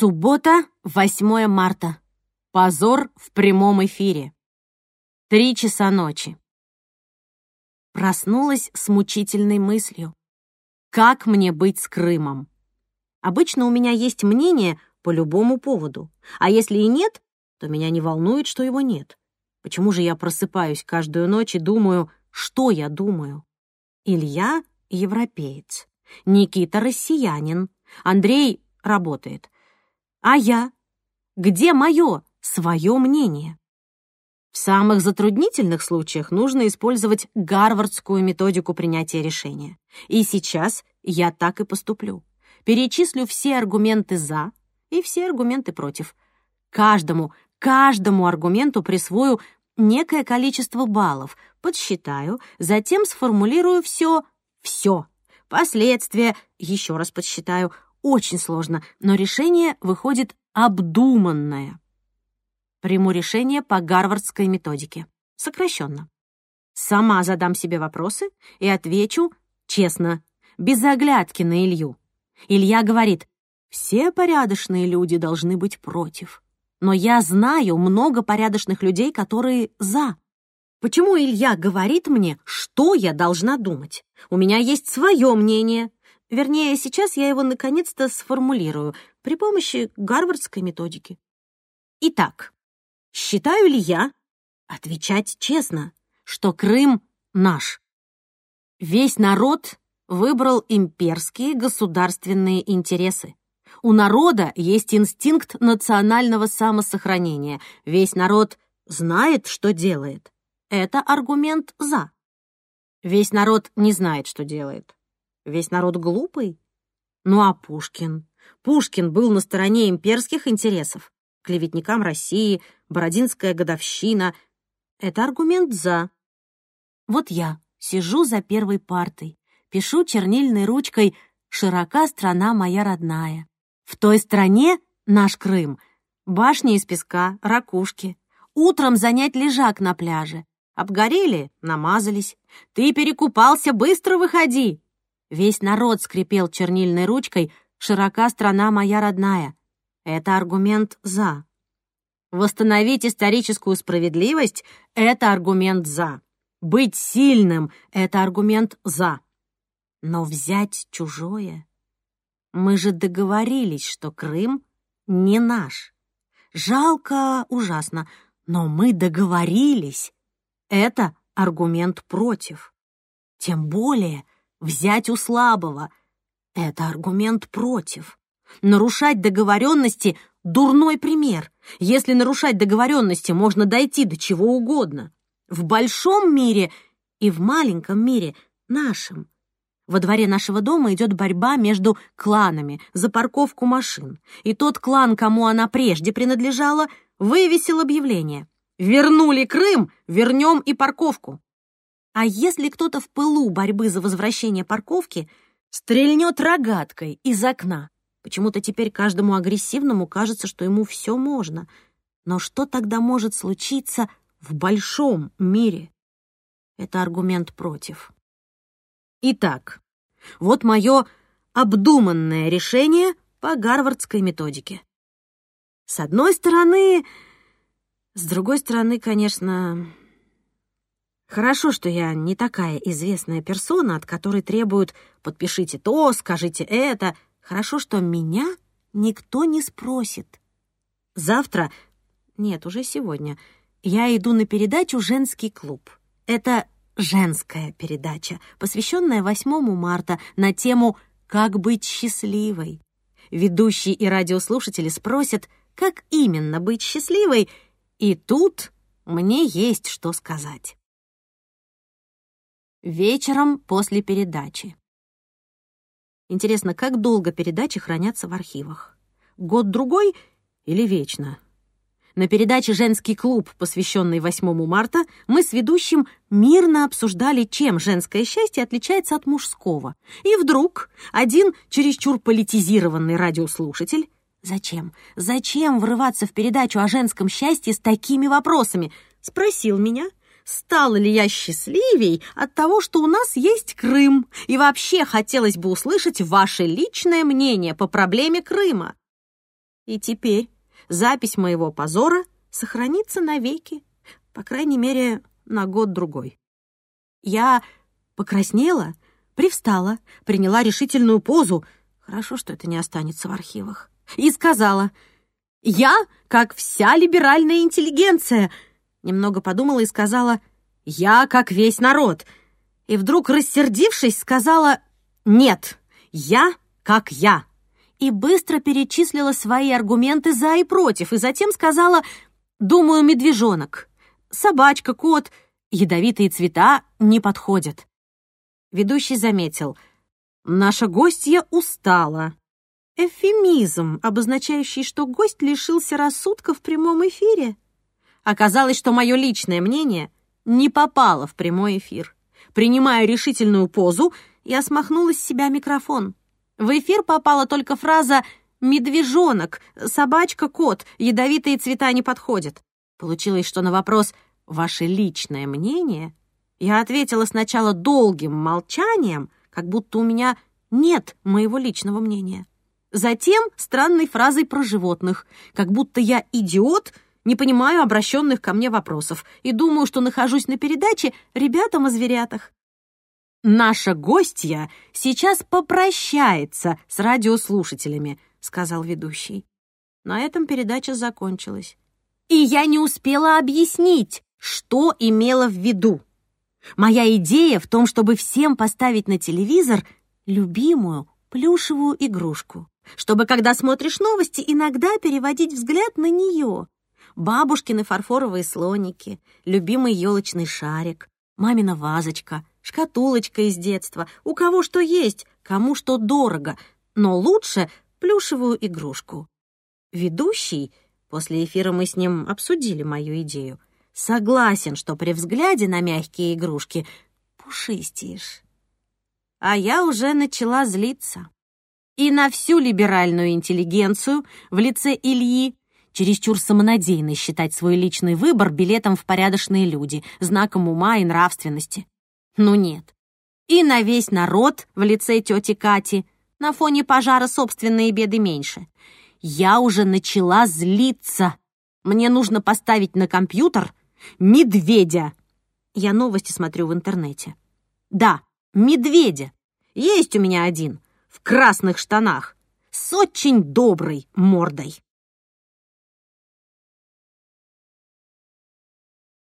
Суббота, 8 марта. Позор в прямом эфире. Три часа ночи. Проснулась с мучительной мыслью. Как мне быть с Крымом? Обычно у меня есть мнение по любому поводу. А если и нет, то меня не волнует, что его нет. Почему же я просыпаюсь каждую ночь и думаю, что я думаю? Илья — европеец. Никита — россиянин. Андрей работает. А я? Где мое, свое мнение? В самых затруднительных случаях нужно использовать гарвардскую методику принятия решения. И сейчас я так и поступлю. Перечислю все аргументы «за» и все аргументы «против». Каждому, каждому аргументу присвою некое количество баллов, подсчитаю, затем сформулирую все, все. Последствия еще раз подсчитаю, очень сложно, но решение выходит обдуманное. Приму решение по гарвардской методике. Сокращенно. Сама задам себе вопросы и отвечу честно, без оглядки на Илью. Илья говорит, все порядочные люди должны быть против. Но я знаю много порядочных людей, которые «за». Почему Илья говорит мне, что я должна думать? У меня есть свое мнение, Вернее, сейчас я его наконец-то сформулирую при помощи гарвардской методики. Итак, считаю ли я, отвечать честно, что Крым наш? Весь народ выбрал имперские государственные интересы. У народа есть инстинкт национального самосохранения. Весь народ знает, что делает. Это аргумент «за». Весь народ не знает, что делает. Весь народ глупый? Ну а Пушкин? Пушкин был на стороне имперских интересов. Клеветникам России, Бородинская годовщина. Это аргумент «за». Вот я сижу за первой партой, пишу чернильной ручкой «Широка страна моя родная». В той стране наш Крым, башни из песка, ракушки. Утром занять лежак на пляже. Обгорели, намазались. Ты перекупался, быстро выходи. Весь народ скрипел чернильной ручкой «Широка страна моя родная». Это аргумент «за». Восстановить историческую справедливость — это аргумент «за». Быть сильным — это аргумент «за». Но взять чужое... Мы же договорились, что Крым не наш. Жалко, ужасно, но мы договорились. Это аргумент против. Тем более Взять у слабого — это аргумент против. Нарушать договоренности — дурной пример. Если нарушать договоренности, можно дойти до чего угодно. В большом мире и в маленьком мире, нашем. Во дворе нашего дома идет борьба между кланами за парковку машин. И тот клан, кому она прежде принадлежала, вывесил объявление. «Вернули Крым, вернем и парковку». А если кто-то в пылу борьбы за возвращение парковки стрельнет рогаткой из окна? Почему-то теперь каждому агрессивному кажется, что ему все можно. Но что тогда может случиться в большом мире? Это аргумент против. Итак, вот мое обдуманное решение по гарвардской методике. С одной стороны... С другой стороны, конечно, Хорошо, что я не такая известная персона, от которой требуют «подпишите то, скажите это». Хорошо, что меня никто не спросит. Завтра, нет, уже сегодня, я иду на передачу «Женский клуб». Это женская передача, посвященная 8 марта на тему «Как быть счастливой». Ведущие и радиослушатели спросят, как именно быть счастливой, и тут мне есть что сказать. Вечером после передачи. Интересно, как долго передачи хранятся в архивах? Год-другой или вечно? На передаче «Женский клуб», посвященной 8 марта, мы с ведущим мирно обсуждали, чем женское счастье отличается от мужского. И вдруг один чересчур политизированный радиослушатель «Зачем? Зачем врываться в передачу о женском счастье с такими вопросами?» спросил меня, стала ли я счастливей от того, что у нас есть Крым, и вообще хотелось бы услышать ваше личное мнение по проблеме Крыма. И теперь запись моего позора сохранится навеки, по крайней мере, на год-другой. Я покраснела, привстала, приняла решительную позу, хорошо, что это не останется в архивах, и сказала, «Я, как вся либеральная интеллигенция», немного подумала и сказала, «Я, как весь народ», и вдруг, рассердившись, сказала, «Нет, я, как я» и быстро перечислила свои аргументы за и против, и затем сказала «Думаю, медвежонок, собачка, кот, ядовитые цвета не подходят». Ведущий заметил «Наша гостья устала». Эвфемизм, обозначающий, что гость лишился рассудка в прямом эфире. Оказалось, что мое личное мнение не попало в прямой эфир. Принимая решительную позу, я смахнула с себя микрофон. В эфир попала только фраза «медвежонок», «собачка», «кот», «ядовитые цвета не подходят». Получилось, что на вопрос «ваше личное мнение» я ответила сначала долгим молчанием, как будто у меня нет моего личного мнения. Затем странной фразой про животных, как будто я идиот, не понимаю обращенных ко мне вопросов и думаю, что нахожусь на передаче «Ребятам о зверятах». «Наша гостья сейчас попрощается с радиослушателями», — сказал ведущий. На этом передача закончилась. И я не успела объяснить, что имела в виду. Моя идея в том, чтобы всем поставить на телевизор любимую плюшевую игрушку, чтобы, когда смотришь новости, иногда переводить взгляд на нее. Бабушкины фарфоровые слоники, любимый елочный шарик, мамина вазочка, шкатулочка из детства, у кого что есть, кому что дорого, но лучше плюшевую игрушку. Ведущий, после эфира мы с ним обсудили мою идею, согласен, что при взгляде на мягкие игрушки пушистишь. А я уже начала злиться. И на всю либеральную интеллигенцию в лице Ильи чересчур самонадеянно считать свой личный выбор билетом в порядочные люди, знаком ума и нравственности. Ну нет. И на весь народ в лице тети Кати на фоне пожара собственные беды меньше. Я уже начала злиться. Мне нужно поставить на компьютер медведя. Я новости смотрю в интернете. Да, медведя. Есть у меня один, в красных штанах, с очень доброй мордой.